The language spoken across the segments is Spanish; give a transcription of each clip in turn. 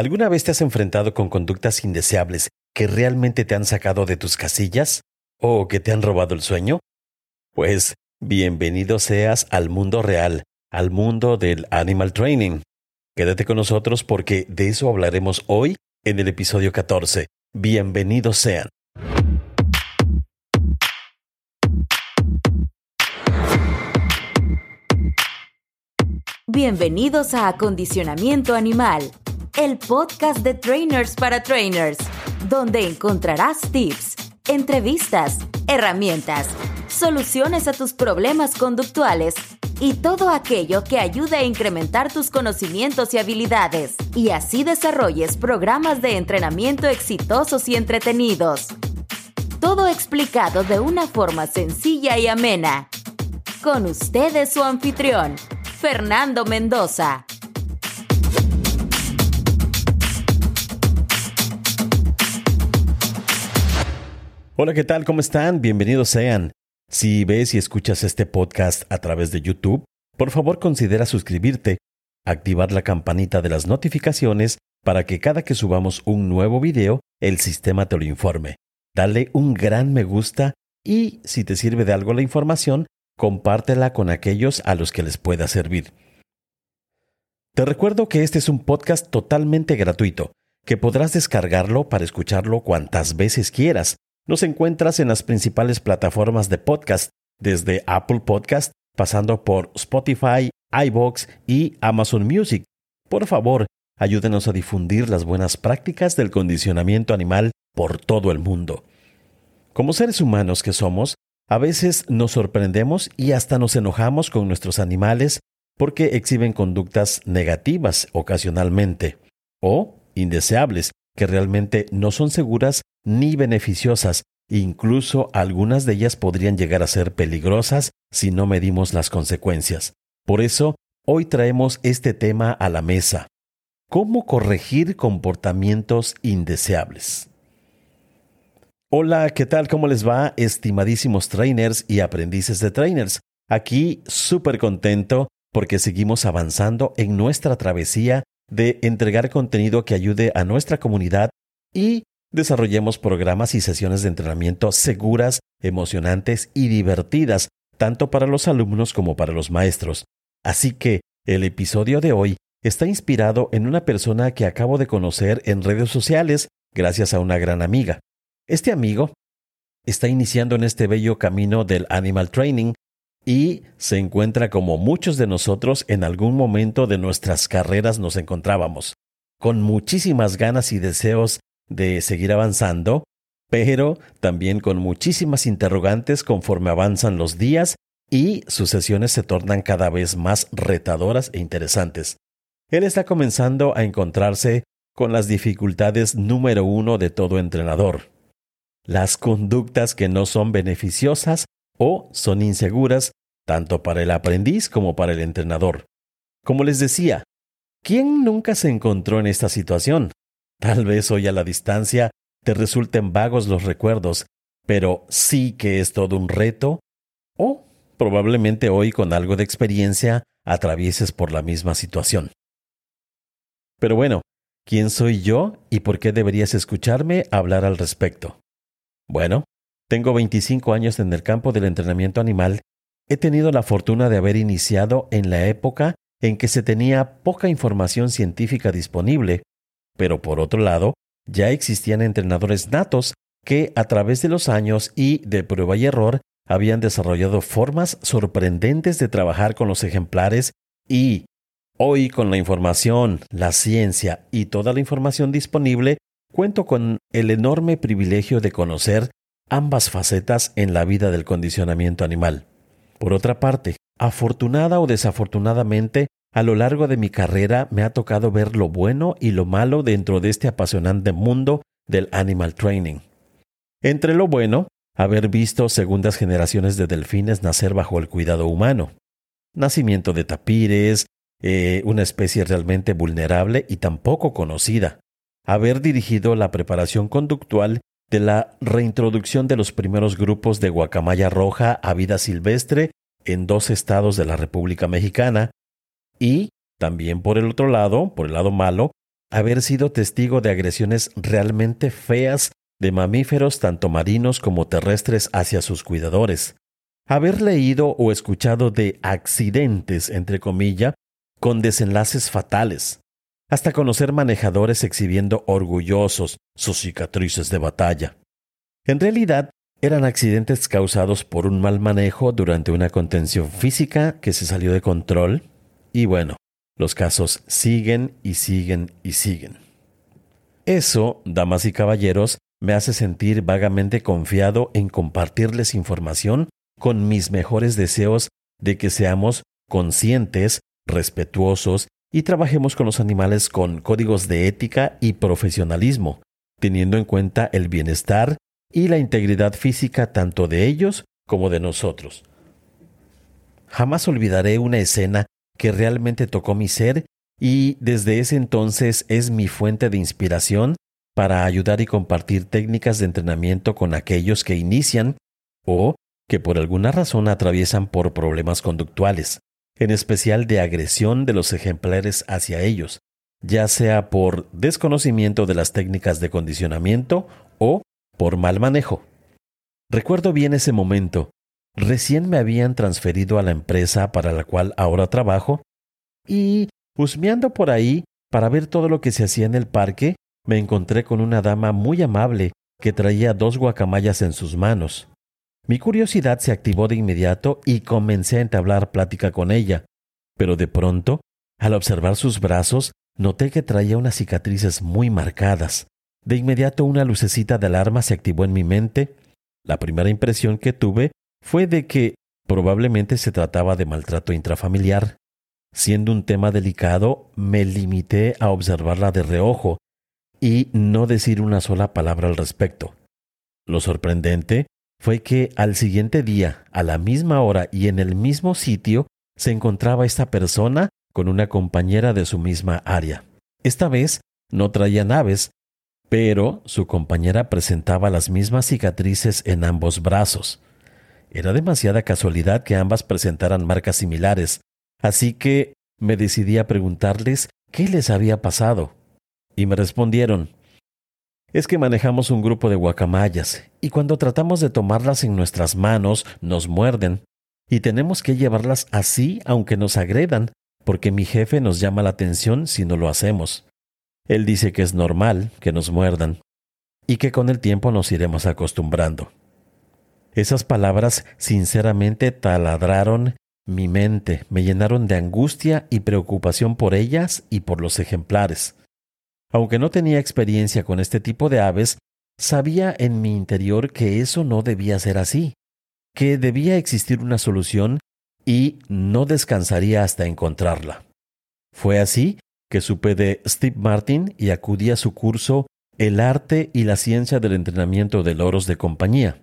¿Alguna vez te has enfrentado con conductas indeseables que realmente te han sacado de tus casillas? ¿O que te han robado el sueño? Pues bienvenido seas al mundo real, al mundo del Animal Training. Quédate con nosotros porque de eso hablaremos hoy en el episodio 14. Bienvenidos sean. Bienvenidos a Acondicionamiento Animal el podcast de Trainers para Trainers, donde encontrarás tips, entrevistas, herramientas, soluciones a tus problemas conductuales y todo aquello que ayude a incrementar tus conocimientos y habilidades, y así desarrolles programas de entrenamiento exitosos y entretenidos. Todo explicado de una forma sencilla y amena. Con ustedes su anfitrión, Fernando Mendoza. Hola, ¿qué tal? ¿Cómo están? Bienvenidos sean. Si ves y escuchas este podcast a través de YouTube, por favor considera suscribirte, activar la campanita de las notificaciones para que cada que subamos un nuevo video, el sistema te lo informe. Dale un gran me gusta y, si te sirve de algo la información, compártela con aquellos a los que les pueda servir. Te recuerdo que este es un podcast totalmente gratuito, que podrás descargarlo para escucharlo cuantas veces quieras nos encuentras en las principales plataformas de podcast, desde Apple Podcast, pasando por Spotify, iBox y Amazon Music. Por favor, ayúdenos a difundir las buenas prácticas del condicionamiento animal por todo el mundo. Como seres humanos que somos, a veces nos sorprendemos y hasta nos enojamos con nuestros animales porque exhiben conductas negativas ocasionalmente o indeseables que realmente no son seguras ni beneficiosas, incluso algunas de ellas podrían llegar a ser peligrosas si no medimos las consecuencias. Por eso, hoy traemos este tema a la mesa. ¿Cómo corregir comportamientos indeseables? Hola, ¿qué tal? ¿Cómo les va, estimadísimos trainers y aprendices de trainers? Aquí súper contento porque seguimos avanzando en nuestra travesía de entregar contenido que ayude a nuestra comunidad y desarrollemos programas y sesiones de entrenamiento seguras, emocionantes y divertidas, tanto para los alumnos como para los maestros. Así que el episodio de hoy está inspirado en una persona que acabo de conocer en redes sociales gracias a una gran amiga. Este amigo está iniciando en este bello camino del animal training y se encuentra como muchos de nosotros en algún momento de nuestras carreras nos encontrábamos, con muchísimas ganas y deseos de seguir avanzando, pero también con muchísimas interrogantes conforme avanzan los días y sus sesiones se tornan cada vez más retadoras e interesantes. Él está comenzando a encontrarse con las dificultades número uno de todo entrenador. Las conductas que no son beneficiosas o son inseguras tanto para el aprendiz como para el entrenador. Como les decía, ¿quién nunca se encontró en esta situación? Tal vez hoy a la distancia te resulten vagos los recuerdos, pero sí que es todo un reto, o probablemente hoy con algo de experiencia atravieses por la misma situación. Pero bueno, ¿quién soy yo y por qué deberías escucharme hablar al respecto? Bueno, tengo 25 años en el campo del entrenamiento animal. He tenido la fortuna de haber iniciado en la época en que se tenía poca información científica disponible pero por otro lado, ya existían entrenadores natos que a través de los años y de prueba y error habían desarrollado formas sorprendentes de trabajar con los ejemplares y hoy con la información, la ciencia y toda la información disponible, cuento con el enorme privilegio de conocer ambas facetas en la vida del condicionamiento animal. Por otra parte, afortunada o desafortunadamente, a lo largo de mi carrera me ha tocado ver lo bueno y lo malo dentro de este apasionante mundo del animal training. Entre lo bueno, haber visto segundas generaciones de delfines nacer bajo el cuidado humano, nacimiento de tapires, eh, una especie realmente vulnerable y tampoco conocida, haber dirigido la preparación conductual de la reintroducción de los primeros grupos de guacamaya roja a vida silvestre en dos estados de la República Mexicana, y también por el otro lado, por el lado malo, haber sido testigo de agresiones realmente feas de mamíferos tanto marinos como terrestres hacia sus cuidadores, haber leído o escuchado de accidentes, entre comillas, con desenlaces fatales, hasta conocer manejadores exhibiendo orgullosos sus cicatrices de batalla. En realidad, eran accidentes causados por un mal manejo durante una contención física que se salió de control y bueno, los casos siguen y siguen y siguen. Eso, damas y caballeros, me hace sentir vagamente confiado en compartirles información con mis mejores deseos de que seamos conscientes, respetuosos y trabajemos con los animales con códigos de ética y profesionalismo, teniendo en cuenta el bienestar y la integridad física tanto de ellos como de nosotros. Jamás olvidaré una escena que realmente tocó mi ser y desde ese entonces es mi fuente de inspiración para ayudar y compartir técnicas de entrenamiento con aquellos que inician o que por alguna razón atraviesan por problemas conductuales, en especial de agresión de los ejemplares hacia ellos, ya sea por desconocimiento de las técnicas de condicionamiento o por mal manejo. Recuerdo bien ese momento, Recién me habían transferido a la empresa para la cual ahora trabajo y, husmeando por ahí para ver todo lo que se hacía en el parque, me encontré con una dama muy amable que traía dos guacamayas en sus manos. Mi curiosidad se activó de inmediato y comencé a entablar plática con ella, pero de pronto, al observar sus brazos, noté que traía unas cicatrices muy marcadas. De inmediato una lucecita de alarma se activó en mi mente. La primera impresión que tuve fue de que probablemente se trataba de maltrato intrafamiliar. Siendo un tema delicado, me limité a observarla de reojo y no decir una sola palabra al respecto. Lo sorprendente fue que al siguiente día, a la misma hora y en el mismo sitio, se encontraba esta persona con una compañera de su misma área. Esta vez no traía naves, pero su compañera presentaba las mismas cicatrices en ambos brazos. Era demasiada casualidad que ambas presentaran marcas similares, así que me decidí a preguntarles qué les había pasado. Y me respondieron, es que manejamos un grupo de guacamayas, y cuando tratamos de tomarlas en nuestras manos nos muerden, y tenemos que llevarlas así aunque nos agredan, porque mi jefe nos llama la atención si no lo hacemos. Él dice que es normal que nos muerdan, y que con el tiempo nos iremos acostumbrando. Esas palabras sinceramente taladraron mi mente, me llenaron de angustia y preocupación por ellas y por los ejemplares. Aunque no tenía experiencia con este tipo de aves, sabía en mi interior que eso no debía ser así, que debía existir una solución y no descansaría hasta encontrarla. Fue así que supe de Steve Martin y acudí a su curso El arte y la ciencia del entrenamiento de loros de compañía.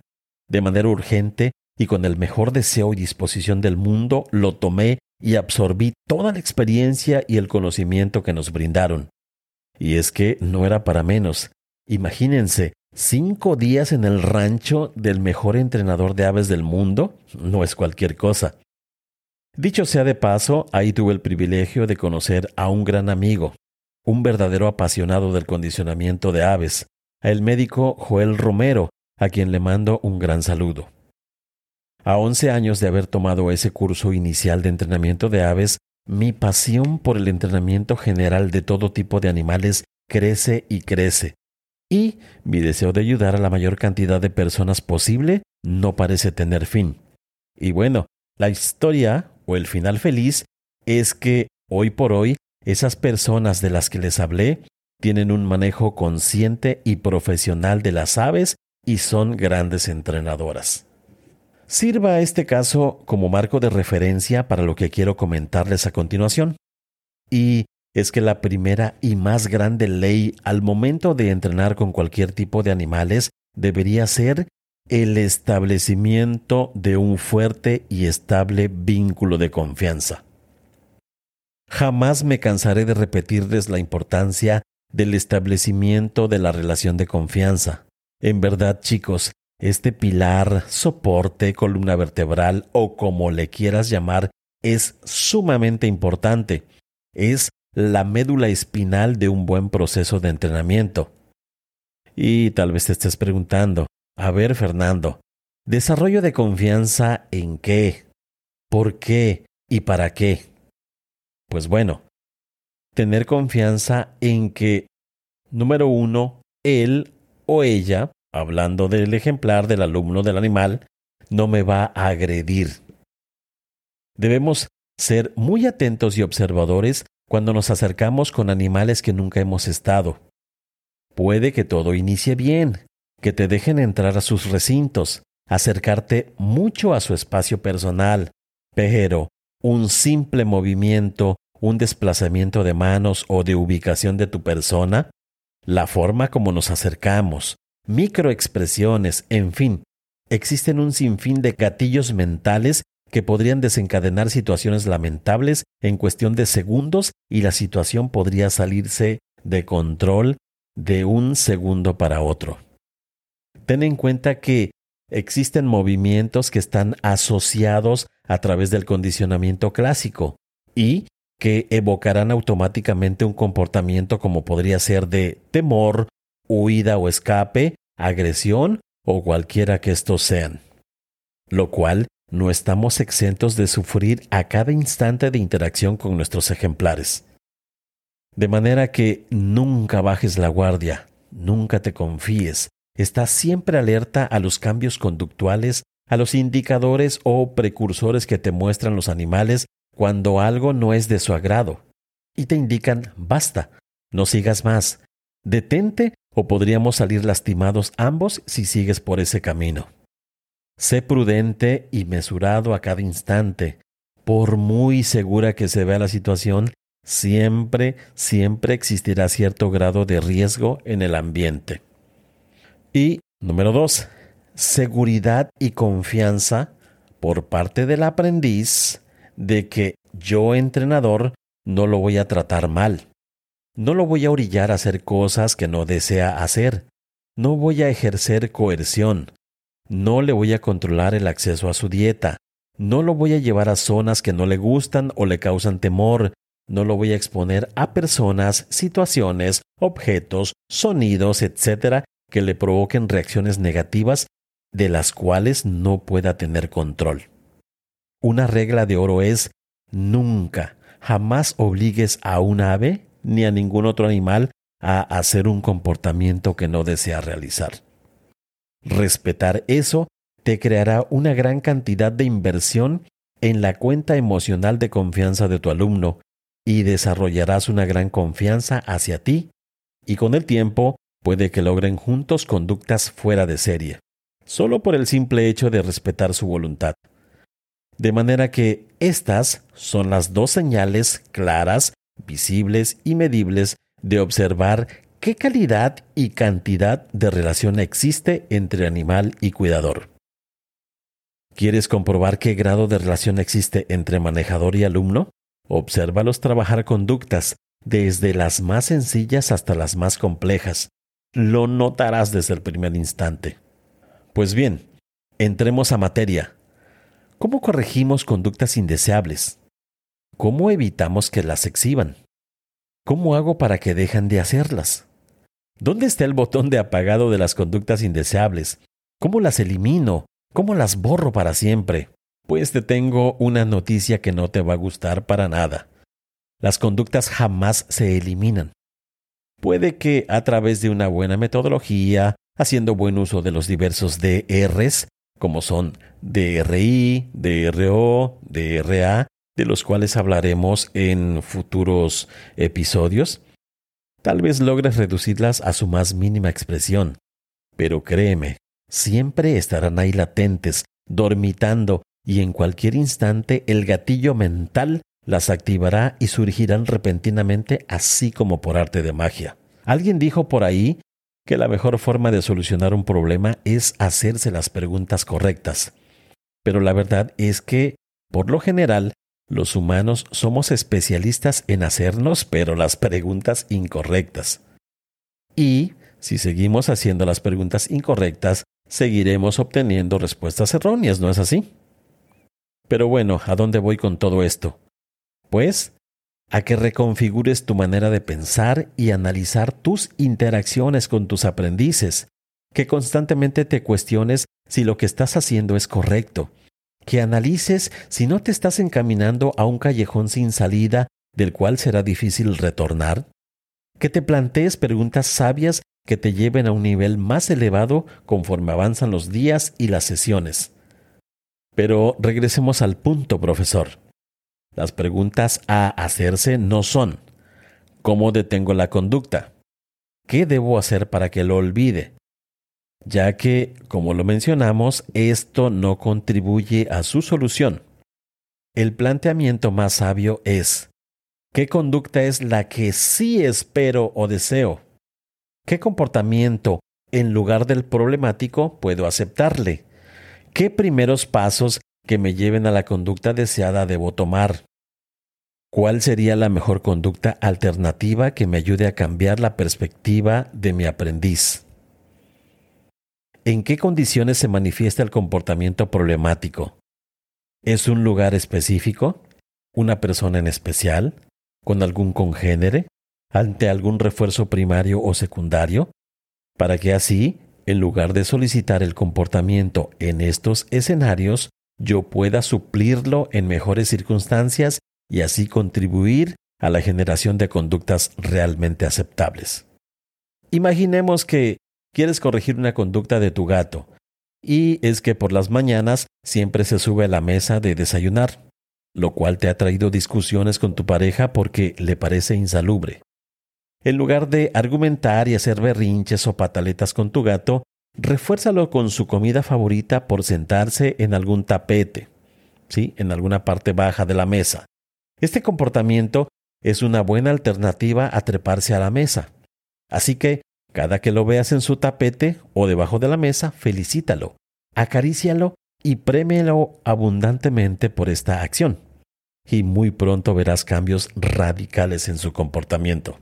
De manera urgente y con el mejor deseo y disposición del mundo, lo tomé y absorbí toda la experiencia y el conocimiento que nos brindaron. Y es que no era para menos. Imagínense, cinco días en el rancho del mejor entrenador de aves del mundo no es cualquier cosa. Dicho sea de paso, ahí tuve el privilegio de conocer a un gran amigo, un verdadero apasionado del condicionamiento de aves, el médico Joel Romero, a quien le mando un gran saludo. A once años de haber tomado ese curso inicial de entrenamiento de aves, mi pasión por el entrenamiento general de todo tipo de animales crece y crece, y mi deseo de ayudar a la mayor cantidad de personas posible no parece tener fin. Y bueno, la historia o el final feliz es que hoy por hoy esas personas de las que les hablé tienen un manejo consciente y profesional de las aves y son grandes entrenadoras. Sirva este caso como marco de referencia para lo que quiero comentarles a continuación. Y es que la primera y más grande ley al momento de entrenar con cualquier tipo de animales debería ser el establecimiento de un fuerte y estable vínculo de confianza. Jamás me cansaré de repetirles la importancia del establecimiento de la relación de confianza. En verdad, chicos, este pilar, soporte, columna vertebral o como le quieras llamar, es sumamente importante. Es la médula espinal de un buen proceso de entrenamiento. Y tal vez te estés preguntando, a ver Fernando, ¿desarrollo de confianza en qué? ¿Por qué? ¿Y para qué? Pues bueno, tener confianza en que, número uno, él o ella, hablando del ejemplar del alumno del animal, no me va a agredir. Debemos ser muy atentos y observadores cuando nos acercamos con animales que nunca hemos estado. Puede que todo inicie bien, que te dejen entrar a sus recintos, acercarte mucho a su espacio personal, pero un simple movimiento, un desplazamiento de manos o de ubicación de tu persona, la forma como nos acercamos, microexpresiones, en fin, existen un sinfín de gatillos mentales que podrían desencadenar situaciones lamentables en cuestión de segundos y la situación podría salirse de control de un segundo para otro. Ten en cuenta que existen movimientos que están asociados a través del condicionamiento clásico y que evocarán automáticamente un comportamiento como podría ser de temor, huida o escape, agresión o cualquiera que estos sean. Lo cual no estamos exentos de sufrir a cada instante de interacción con nuestros ejemplares. De manera que nunca bajes la guardia, nunca te confíes, estás siempre alerta a los cambios conductuales, a los indicadores o precursores que te muestran los animales cuando algo no es de su agrado, y te indican basta, no sigas más, detente o podríamos salir lastimados ambos si sigues por ese camino. Sé prudente y mesurado a cada instante. Por muy segura que se vea la situación, siempre, siempre existirá cierto grado de riesgo en el ambiente. Y número dos, seguridad y confianza por parte del aprendiz de que yo, entrenador, no lo voy a tratar mal. No lo voy a orillar a hacer cosas que no desea hacer. No voy a ejercer coerción. No le voy a controlar el acceso a su dieta. No lo voy a llevar a zonas que no le gustan o le causan temor. No lo voy a exponer a personas, situaciones, objetos, sonidos, etc., que le provoquen reacciones negativas de las cuales no pueda tener control. Una regla de oro es nunca, jamás obligues a un ave ni a ningún otro animal a hacer un comportamiento que no desea realizar. Respetar eso te creará una gran cantidad de inversión en la cuenta emocional de confianza de tu alumno y desarrollarás una gran confianza hacia ti y con el tiempo puede que logren juntos conductas fuera de serie, solo por el simple hecho de respetar su voluntad. De manera que estas son las dos señales claras, visibles y medibles de observar ¿Qué calidad y cantidad de relación existe entre animal y cuidador? ¿Quieres comprobar qué grado de relación existe entre manejador y alumno? Obsérvalos trabajar conductas, desde las más sencillas hasta las más complejas. Lo notarás desde el primer instante. Pues bien, entremos a materia. ¿Cómo corregimos conductas indeseables? ¿Cómo evitamos que las exhiban? ¿Cómo hago para que dejen de hacerlas? ¿Dónde está el botón de apagado de las conductas indeseables? ¿Cómo las elimino? ¿Cómo las borro para siempre? Pues te tengo una noticia que no te va a gustar para nada. Las conductas jamás se eliminan. Puede que a través de una buena metodología, haciendo buen uso de los diversos DRs, como son DRI, DRO, DRA, de los cuales hablaremos en futuros episodios, Tal vez logres reducirlas a su más mínima expresión, pero créeme, siempre estarán ahí latentes, dormitando, y en cualquier instante el gatillo mental las activará y surgirán repentinamente así como por arte de magia. Alguien dijo por ahí que la mejor forma de solucionar un problema es hacerse las preguntas correctas. Pero la verdad es que, por lo general, los humanos somos especialistas en hacernos, pero las preguntas incorrectas. Y, si seguimos haciendo las preguntas incorrectas, seguiremos obteniendo respuestas erróneas, ¿no es así? Pero bueno, ¿a dónde voy con todo esto? Pues, a que reconfigures tu manera de pensar y analizar tus interacciones con tus aprendices, que constantemente te cuestiones si lo que estás haciendo es correcto, que analices si no te estás encaminando a un callejón sin salida del cual será difícil retornar, que te plantees preguntas sabias que te lleven a un nivel más elevado conforme avanzan los días y las sesiones. Pero regresemos al punto, profesor. Las preguntas a hacerse no son ¿cómo detengo la conducta? ¿Qué debo hacer para que lo olvide? Ya que, como lo mencionamos, esto no contribuye a su solución. El planteamiento más sabio es ¿qué conducta es la que sí espero o deseo? ¿Qué comportamiento, en lugar del problemático, puedo aceptarle? ¿Qué primeros pasos que me lleven a la conducta deseada debo tomar? ¿Cuál sería la mejor conducta alternativa que me ayude a cambiar la perspectiva de mi aprendiz? ¿En qué condiciones se manifiesta el comportamiento problemático? ¿Es un lugar específico? ¿Una persona en especial? ¿Con algún congénere? ¿Ante algún refuerzo primario o secundario? Para que así, en lugar de solicitar el comportamiento en estos escenarios, yo pueda suplirlo en mejores circunstancias y así contribuir a la generación de conductas realmente aceptables. Imaginemos que quieres corregir una conducta de tu gato, y es que por las mañanas siempre se sube a la mesa de desayunar, lo cual te ha traído discusiones con tu pareja porque le parece insalubre. En lugar de argumentar y hacer berrinches o pataletas con tu gato, refuérzalo con su comida favorita por sentarse en algún tapete, ¿sí? en alguna parte baja de la mesa, este comportamiento es una buena alternativa a treparse a la mesa. Así que, cada que lo veas en su tapete o debajo de la mesa, felicítalo, acarícialo y prémelo abundantemente por esta acción. Y muy pronto verás cambios radicales en su comportamiento.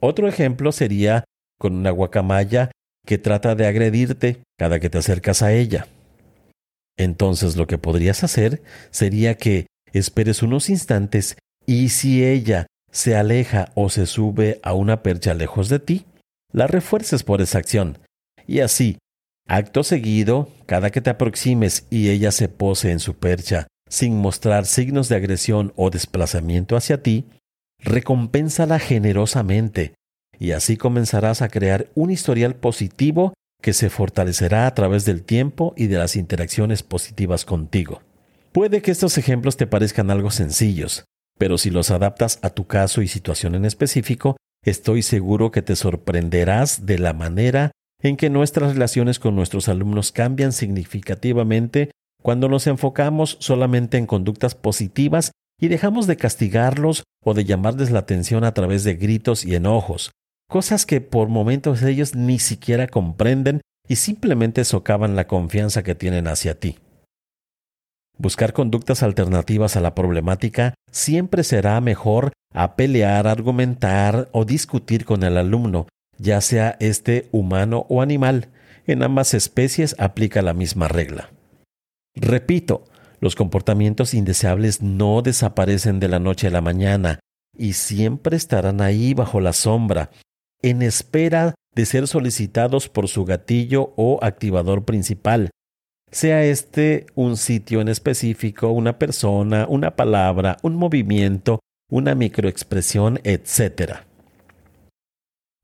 Otro ejemplo sería con una guacamaya que trata de agredirte cada que te acercas a ella. Entonces lo que podrías hacer sería que esperes unos instantes y si ella se aleja o se sube a una percha lejos de ti, la refuerces por esa acción. Y así, acto seguido, cada que te aproximes y ella se pose en su percha sin mostrar signos de agresión o desplazamiento hacia ti, recompénsala generosamente y así comenzarás a crear un historial positivo que se fortalecerá a través del tiempo y de las interacciones positivas contigo. Puede que estos ejemplos te parezcan algo sencillos, pero si los adaptas a tu caso y situación en específico, estoy seguro que te sorprenderás de la manera en que nuestras relaciones con nuestros alumnos cambian significativamente cuando nos enfocamos solamente en conductas positivas y dejamos de castigarlos o de llamarles la atención a través de gritos y enojos, cosas que por momentos ellos ni siquiera comprenden y simplemente socavan la confianza que tienen hacia ti. Buscar conductas alternativas a la problemática siempre será mejor a pelear, argumentar o discutir con el alumno, ya sea este humano o animal. En ambas especies aplica la misma regla. Repito, los comportamientos indeseables no desaparecen de la noche a la mañana y siempre estarán ahí bajo la sombra, en espera de ser solicitados por su gatillo o activador principal, sea este un sitio en específico, una persona, una palabra, un movimiento, una microexpresión, etc.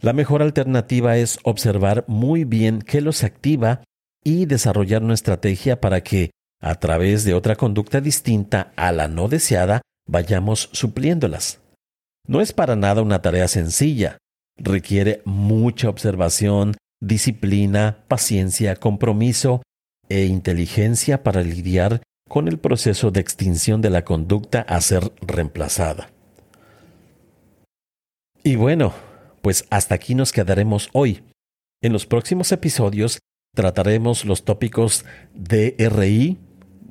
La mejor alternativa es observar muy bien qué los activa y desarrollar una estrategia para que, a través de otra conducta distinta a la no deseada, vayamos supliéndolas. No es para nada una tarea sencilla. Requiere mucha observación, disciplina, paciencia, compromiso e inteligencia para lidiar con el proceso de extinción de la conducta a ser reemplazada. Y bueno, pues hasta aquí nos quedaremos hoy. En los próximos episodios trataremos los tópicos DRI,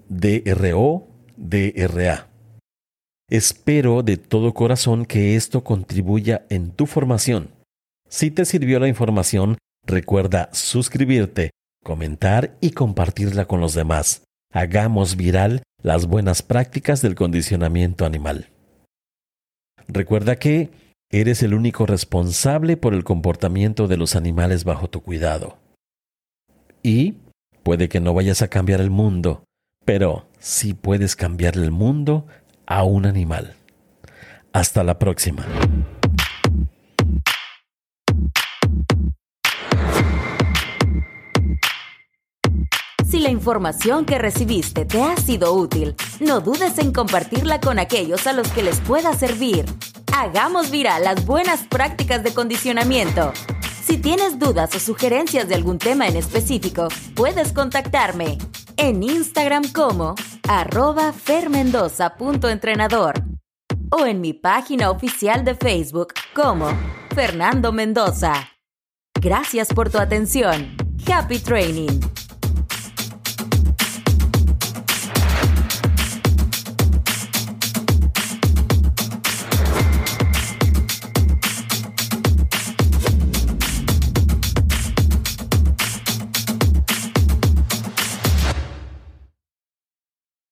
DRO, DRA. Espero de todo corazón que esto contribuya en tu formación. Si te sirvió la información, recuerda suscribirte comentar y compartirla con los demás. Hagamos viral las buenas prácticas del condicionamiento animal. Recuerda que eres el único responsable por el comportamiento de los animales bajo tu cuidado. Y puede que no vayas a cambiar el mundo, pero sí puedes cambiar el mundo a un animal. Hasta la próxima. Si la información que recibiste te ha sido útil, no dudes en compartirla con aquellos a los que les pueda servir. Hagamos viral las buenas prácticas de condicionamiento. Si tienes dudas o sugerencias de algún tema en específico, puedes contactarme en Instagram como arroba fermendoza.entrenador o en mi página oficial de Facebook como Fernando Mendoza. Gracias por tu atención. Happy Training.